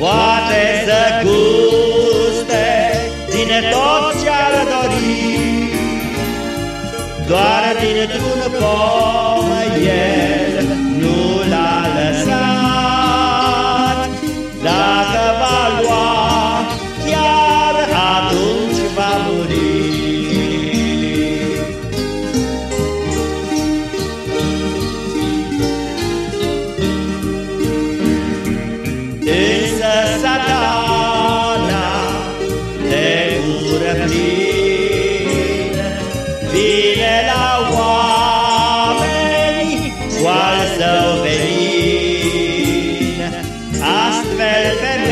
poate să guste din tot ce-ar dori, doar dintr-un satana de ură plin Vine la oameni cu al său venin. Astfel femeii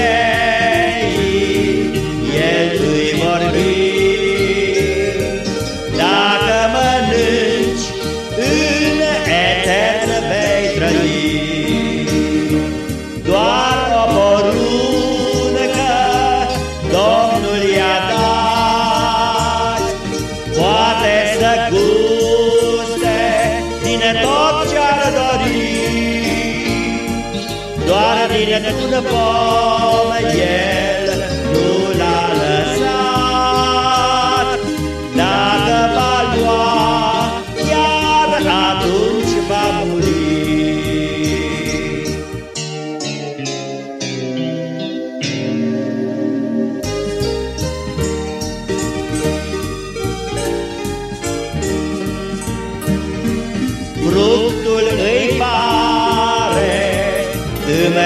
Domnul i-a dat. Poate să guste din tot ce-ar dori. Doar dintr-un pom el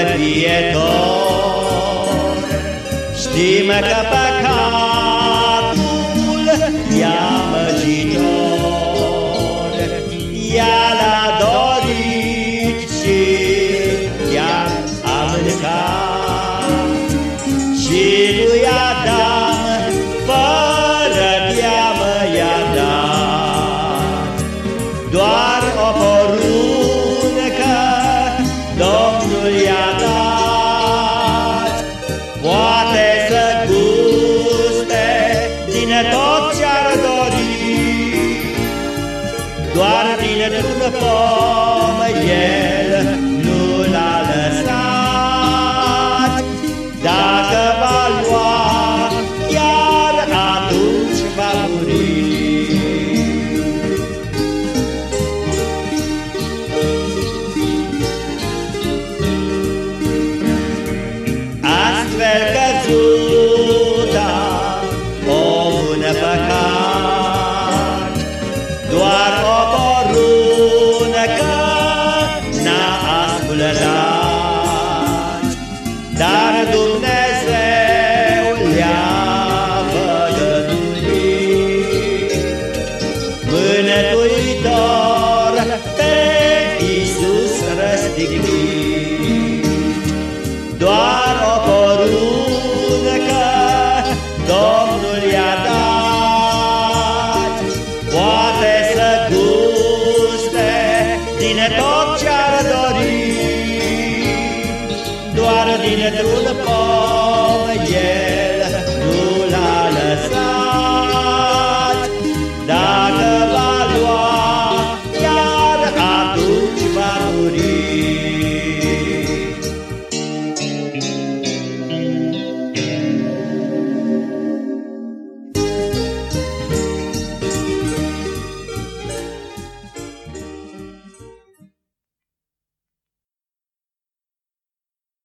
îmătietor. Știm că păcatul e amăgitor, Doar dintr-un pom el nu l-a Mânătuitor pe Iisus răstignit. Doar o poruncă Domnul i-a dat Poate să guste din tot ce-ar dori Doar dintr-un pom